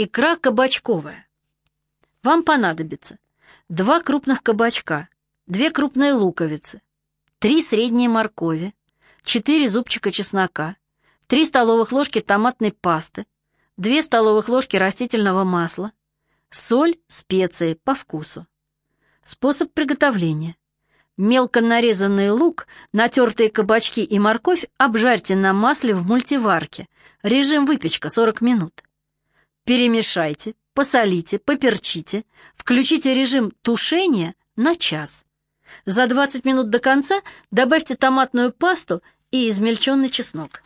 Икра кабачковая. Вам понадобится два крупных кабачка, две крупные луковицы, три средние моркови, четыре зубчика чеснока, три столовых ложки томатной пасты, две столовых ложки растительного масла, соль, специи по вкусу. Способ приготовления. Мелко нарезанный лук, натертые кабачки и морковь обжарьте на масле в мультиварке. Режим выпечка 40 минут. Перемешайте, посолите, поперчите, включите режим тушения на час. За 20 минут до конца добавьте томатную пасту и измельченный чеснок.